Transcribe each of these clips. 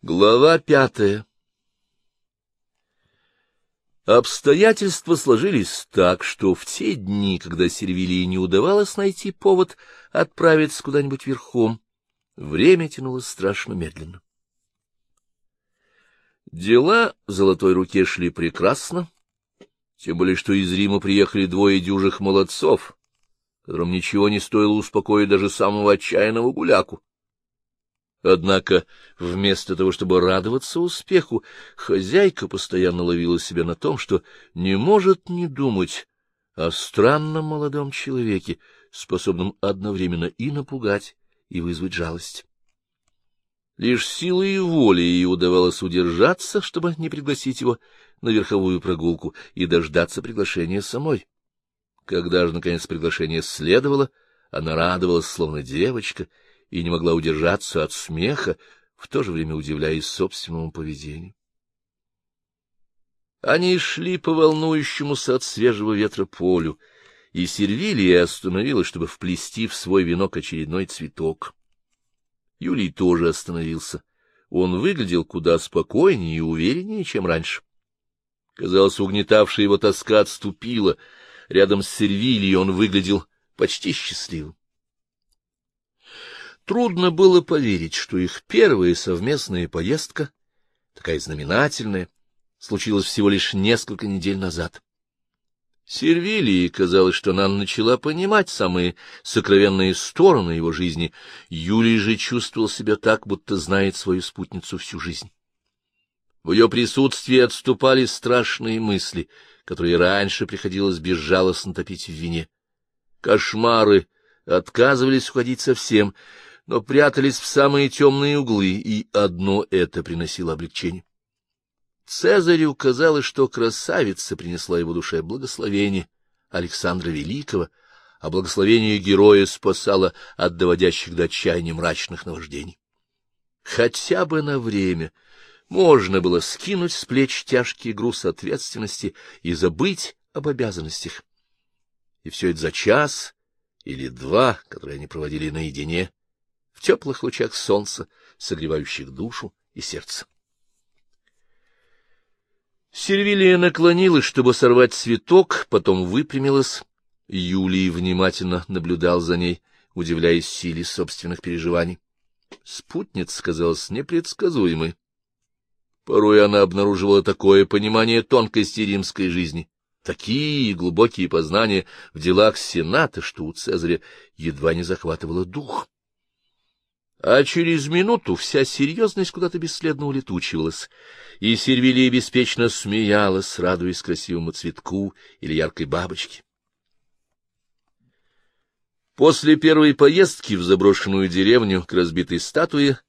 Глава пятая Обстоятельства сложились так, что в те дни, когда Сервилии не удавалось найти повод отправиться куда-нибудь верхом, время тянулось страшно медленно. Дела в золотой руке шли прекрасно, тем более что из Рима приехали двое дюжих молодцов, которым ничего не стоило успокоить даже самого отчаянного гуляку. Однако вместо того, чтобы радоваться успеху, хозяйка постоянно ловила себя на том, что не может не думать о странном молодом человеке, способном одновременно и напугать, и вызвать жалость. Лишь силой воли ей удавалось удержаться, чтобы не пригласить его на верховую прогулку и дождаться приглашения самой. Когда же, наконец, приглашение следовало, она радовалась, словно девочка, и не могла удержаться от смеха, в то же время удивляясь собственному поведению. Они шли по волнующемуся от свежего ветра полю, и Сервилия остановилась, чтобы вплести в свой венок очередной цветок. Юлий тоже остановился. Он выглядел куда спокойнее и увереннее, чем раньше. Казалось, угнетавшая его тоска отступила. Рядом с Сервилией он выглядел почти счастливым. Трудно было поверить, что их первая совместная поездка, такая знаменательная, случилась всего лишь несколько недель назад. Сервилии казалось, что она начала понимать самые сокровенные стороны его жизни. Юлий же чувствовал себя так, будто знает свою спутницу всю жизнь. В ее присутствии отступали страшные мысли, которые раньше приходилось безжалостно топить в вине. Кошмары отказывались уходить совсем, но прятались в самые темные углы, и одно это приносило облегчение. Цезарю казалось, что красавица принесла его душе благословение Александра Великого, а благословение героя спасало от доводящих до отчаяния мрачных наваждений. Хотя бы на время можно было скинуть с плеч тяжкий груз ответственности и забыть об обязанностях. И все это за час или два, которые они проводили наедине, в теплых лучах солнца, согревающих душу и сердце. Сервилия наклонилась, чтобы сорвать цветок, потом выпрямилась. Юлий внимательно наблюдал за ней, удивляясь силе собственных переживаний. Спутница казалась непредсказуемой. Порой она обнаруживала такое понимание тонкости римской жизни, такие глубокие познания в делах Сената, что у Цезаря едва не захватывало дух. А через минуту вся серьезность куда-то бесследно улетучивалась, и Сервилия беспечно смеялась, радуясь красивому цветку или яркой бабочке. После первой поездки в заброшенную деревню к разбитой статуе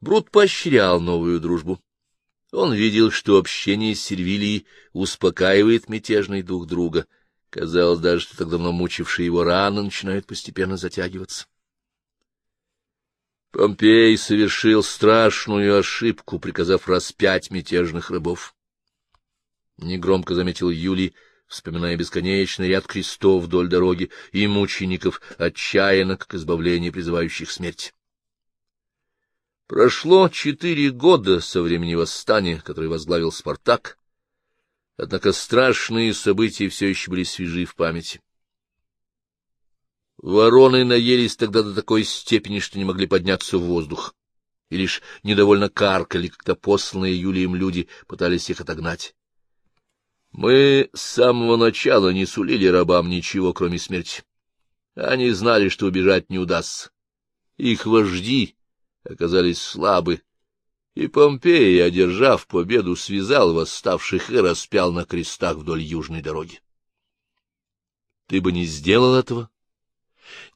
Брут поощрял новую дружбу. Он видел, что общение с Сервилией успокаивает мятежный дух друга. Казалось даже, что так давно мучившие его раны начинают постепенно затягиваться. Помпей совершил страшную ошибку, приказав распять мятежных рабов. Негромко заметил Юлий, вспоминая бесконечный ряд крестов вдоль дороги и мучеников, отчаянно, как избавление призывающих смерть. Прошло четыре года со времени восстания, которое возглавил Спартак, однако страшные события все еще были свежи в памяти. Вороны наелись тогда до такой степени, что не могли подняться в воздух, и лишь недовольно каркали, когда посланные Юлием люди пытались их отогнать. Мы с самого начала не сулили рабам ничего, кроме смерти. Они знали, что убежать не удастся. Их вожди оказались слабы, и Помпей, одержав победу, связал восставших и распял на крестах вдоль южной дороги. Ты бы не сделал этого?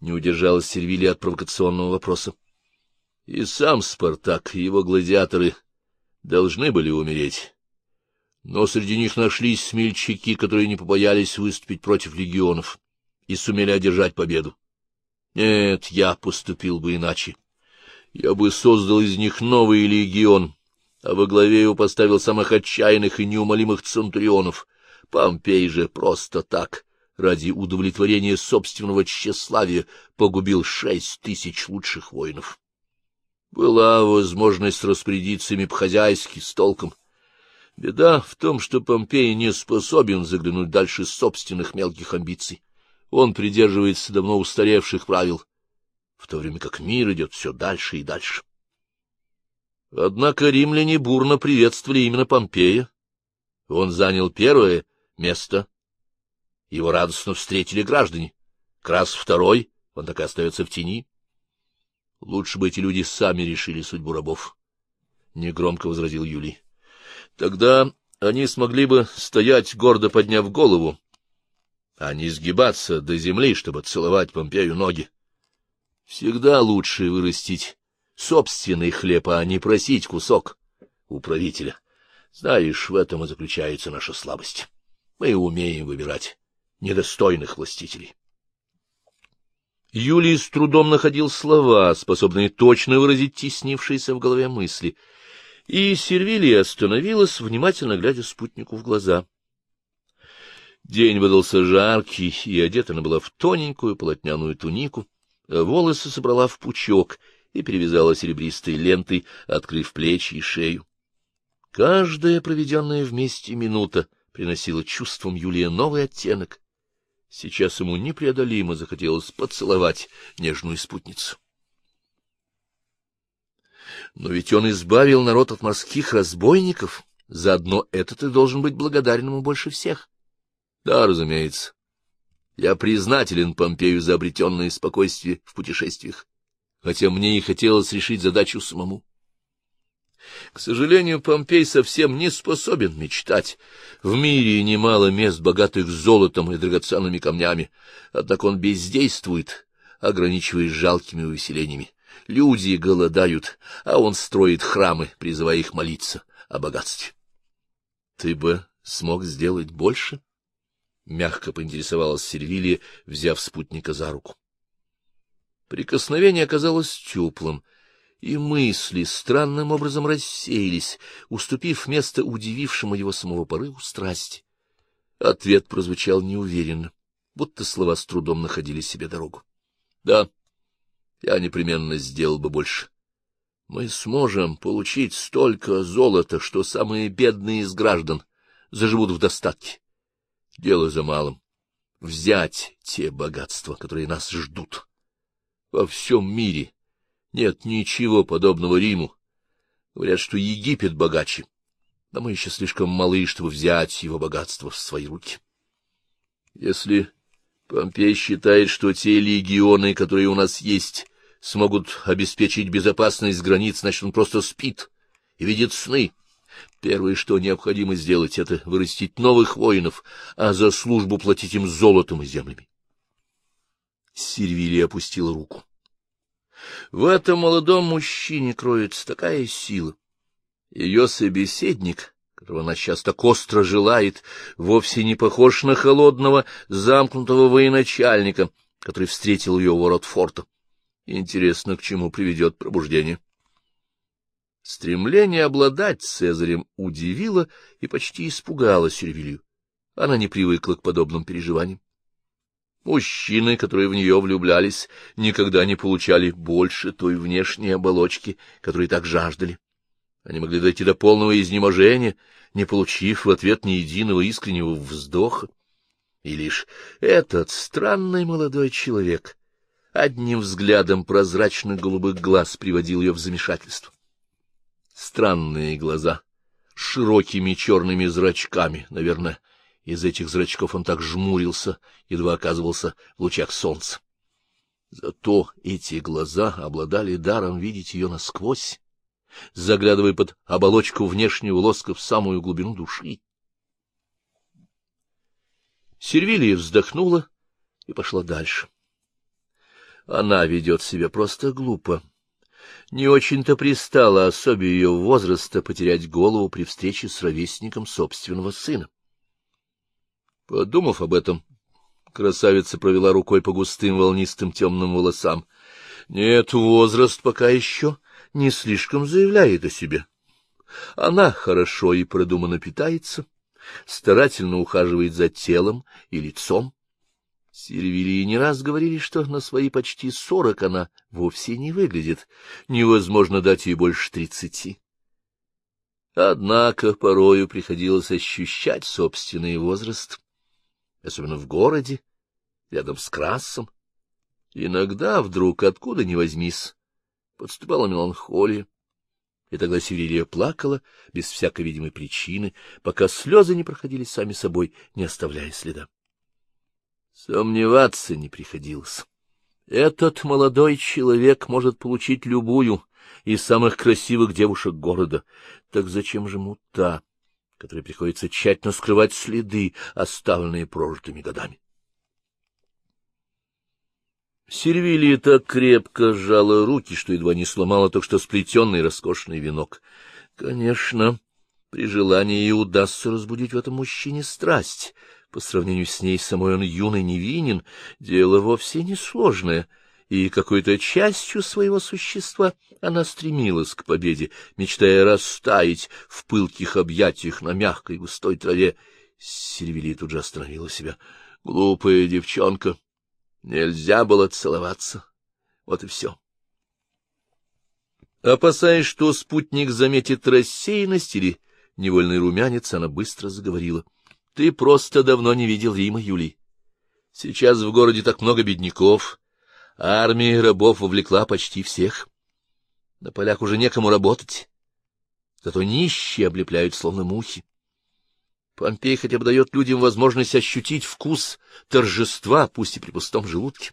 Не удержалась Сервилия от провокационного вопроса. И сам Спартак, и его гладиаторы должны были умереть. Но среди них нашлись смельчаки, которые не побоялись выступить против легионов и сумели одержать победу. Нет, я поступил бы иначе. Я бы создал из них новый легион, а во главе его поставил самых отчаянных и неумолимых центурионов. Помпей же просто так ради удовлетворения собственного тщеславия погубил шесть тысяч лучших воинов. Была возможность распорядиться ими по-хозяйски, с толком. Беда в том, что Помпей не способен заглянуть дальше собственных мелких амбиций. Он придерживается давно устаревших правил, в то время как мир идет все дальше и дальше. Однако римляне бурно приветствовали именно Помпея. Он занял первое место. Его радостно встретили граждане. Крас второй, он так и остается в тени. Лучше бы эти люди сами решили судьбу рабов, — негромко возразил Юлий. Тогда они смогли бы стоять, гордо подняв голову, а не сгибаться до земли, чтобы целовать Помпею ноги. Всегда лучше вырастить собственный хлеб, а не просить кусок у правителя. Знаешь, в этом и заключается наша слабость. Мы умеем выбирать недостойных властителей. Юлий с трудом находил слова, способные точно выразить теснившиеся в голове мысли, и Сервилия остановилась, внимательно глядя спутнику в глаза. День выдался жаркий, и одета она была в тоненькую полотняную тунику, волосы собрала в пучок и перевязала серебристой лентой, открыв плечи и шею. Каждая проведенная вместе минута приносила чувствам Юлия новый оттенок. Сейчас ему непреодолимо захотелось поцеловать нежную спутницу. Но ведь он избавил народ от морских разбойников, заодно это ты должен быть благодарен ему больше всех. Да, разумеется. Я признателен Помпею за обретенное спокойствие в путешествиях, хотя мне и хотелось решить задачу самому. К сожалению, Помпей совсем не способен мечтать. В мире немало мест, богатых золотом и драгоценными камнями, однако он бездействует, ограничиваясь жалкими увеселениями. Люди голодают, а он строит храмы, призывая их молиться о богатстве. — Ты бы смог сделать больше? — мягко поинтересовалась Сервилия, взяв спутника за руку. Прикосновение оказалось теплым, и мысли странным образом рассеялись, уступив место удивившему его самого порыву страсти. Ответ прозвучал неуверенно, будто слова с трудом находили себе дорогу. — Да, я непременно сделал бы больше. Мы сможем получить столько золота, что самые бедные из граждан заживут в достатке. Дело за малым — взять те богатства, которые нас ждут. Во всем мире нет ничего подобного Риму. Говорят, что Египет богаче, но мы еще слишком малы, чтобы взять его богатство в свои руки. Если Помпей считает, что те легионы, которые у нас есть, смогут обеспечить безопасность границ, значит, он просто спит и видит сны. Первое, что необходимо сделать, это вырастить новых воинов, а за службу платить им золотом и землями. Сервилия опустила руку. В этом молодом мужчине кроется такая сила. Ее собеседник, которого она сейчас так остро желает, вовсе не похож на холодного, замкнутого военачальника, который встретил ее у ворот форта. Интересно, к чему приведет пробуждение. Стремление обладать Цезарем удивило и почти испугало Сервилью. Она не привыкла к подобным переживаниям. Мужчины, которые в нее влюблялись, никогда не получали больше той внешней оболочки, которой так жаждали. Они могли дойти до полного изнеможения, не получив в ответ ни единого искреннего вздоха. И лишь этот странный молодой человек одним взглядом прозрачных голубых глаз приводил ее в замешательство. Странные глаза, широкими черными зрачками, наверное, из этих зрачков он так жмурился, едва оказывался в лучах солнца. Зато эти глаза обладали даром видеть ее насквозь, заглядывая под оболочку внешнего лоска в самую глубину души. Сервилия вздохнула и пошла дальше. Она ведет себя просто глупо. Не очень-то пристало особе ее возраста потерять голову при встрече с ровесником собственного сына. Подумав об этом, красавица провела рукой по густым волнистым темным волосам. Нет, возраст пока еще не слишком заявляет о себе. Она хорошо и продуманно питается, старательно ухаживает за телом и лицом, Сервилии не раз говорили, что на свои почти сорок она вовсе не выглядит. Невозможно дать ей больше тридцати. Однако порою приходилось ощущать собственный возраст, особенно в городе, рядом с Красом. Иногда вдруг, откуда ни возьмись, подступала меланхолия, и тогда Севилия плакала без всякой видимой причины, пока слезы не проходили сами собой, не оставляя следа. Сомневаться не приходилось. Этот молодой человек может получить любую из самых красивых девушек города. Так зачем же ему та, которой приходится тщательно скрывать следы, оставленные прожитыми годами? Сервилия так крепко сжала руки, что едва не сломала только что сплетенный роскошный венок. Конечно, при желании ей удастся разбудить в этом мужчине страсть. По сравнению с ней самой он юный невинен, дело вовсе не сложное — и какой-то частью своего существа она стремилась к победе, мечтая растаять в пылких объятиях на мягкой густой траве. Сильвели тут же остановила себя. Глупая девчонка. Нельзя было целоваться. Вот и все. Опасаясь, что спутник заметит рассеянность или невольный румянец, она быстро заговорила. — Ты просто давно не видел Рима, Юлий. Сейчас в городе так много бедняков, Армия рабов увлекла почти всех. На полях уже некому работать. Зато нищие облепляют, словно мухи. Помпей хотя бы дает людям возможность ощутить вкус торжества, пусть и при пустом желудке.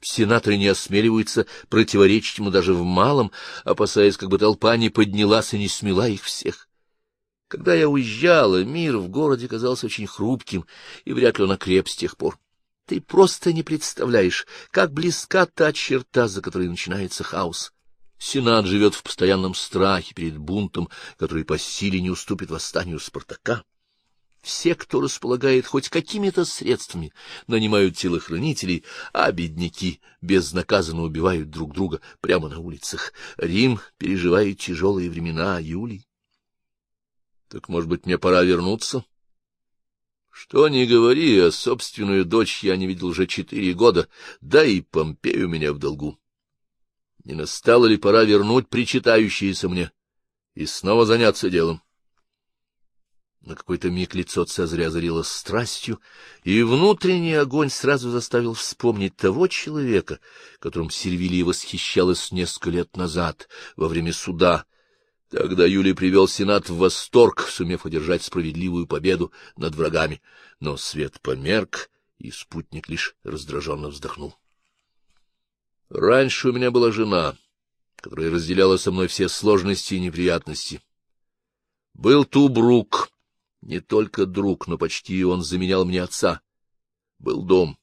Сенаторы не осмеливаются противоречить ему даже в малом, опасаясь, как бы толпа не поднялась и не смела их всех. Когда я уезжала, мир в городе казался очень хрупким, и вряд ли он окреп с тех пор. Ты просто не представляешь, как близка та черта, за которой начинается хаос. Сенат живет в постоянном страхе перед бунтом, который по силе не уступит восстанию Спартака. Все, кто располагает хоть какими-то средствами, нанимают телохранителей, а бедняки безнаказанно убивают друг друга прямо на улицах. Рим переживает тяжелые времена, Юлий. Так, может быть, мне пора вернуться? — что ни говори, а собственную дочь я не видел уже четыре года, да и Помпей у меня в долгу. Не настала ли пора вернуть причитающиеся мне и снова заняться делом? На какой-то миг лицо Цезаря озарилось страстью, и внутренний огонь сразу заставил вспомнить того человека, которым Сервилия восхищалась несколько лет назад, во время суда, Тогда Юлий привел Сенат в восторг, сумев одержать справедливую победу над врагами. Но свет померк, и спутник лишь раздраженно вздохнул. Раньше у меня была жена, которая разделяла со мной все сложности и неприятности. Был Тубрук, не только друг, но почти он заменял мне отца. Был дом.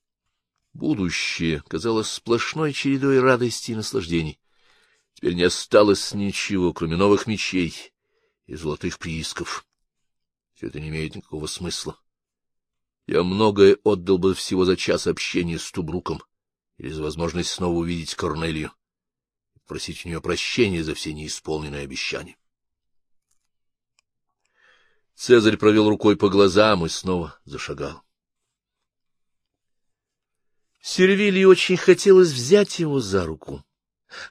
Будущее казалось сплошной чередой радости и наслаждений. Теперь не осталось ничего, кроме новых мечей и золотых приисков. Все это не имеет никакого смысла. Я многое отдал бы всего за час общения с Тубруком или за возможность снова увидеть Корнелию и просить у нее прощения за все неисполненные обещания. Цезарь провел рукой по глазам и снова зашагал. Сервилии очень хотелось взять его за руку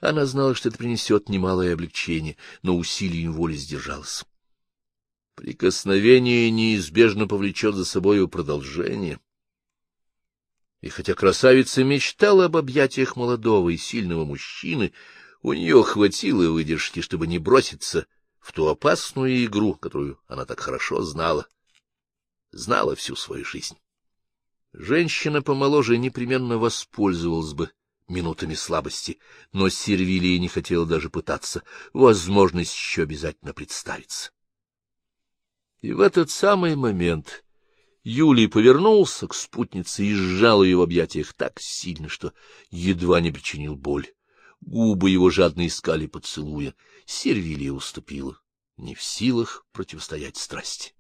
она знала, что это принесет немалое облегчение, но усилием воли сдержалась. Прикосновение неизбежно повлечет за собою продолжение. И хотя красавица мечтала об объятиях молодого и сильного мужчины, у нее хватило выдержки, чтобы не броситься в ту опасную игру, которую она так хорошо знала, знала всю свою жизнь. Женщина помоложе непременно воспользовалась бы минутами слабости, но Сервилия не хотела даже пытаться, возможность еще обязательно представится. И в этот самый момент Юлий повернулся к спутнице и сжал ее в объятиях так сильно, что едва не причинил боль. Губы его жадно искали поцелуя. Сервилия уступила, не в силах противостоять страсти.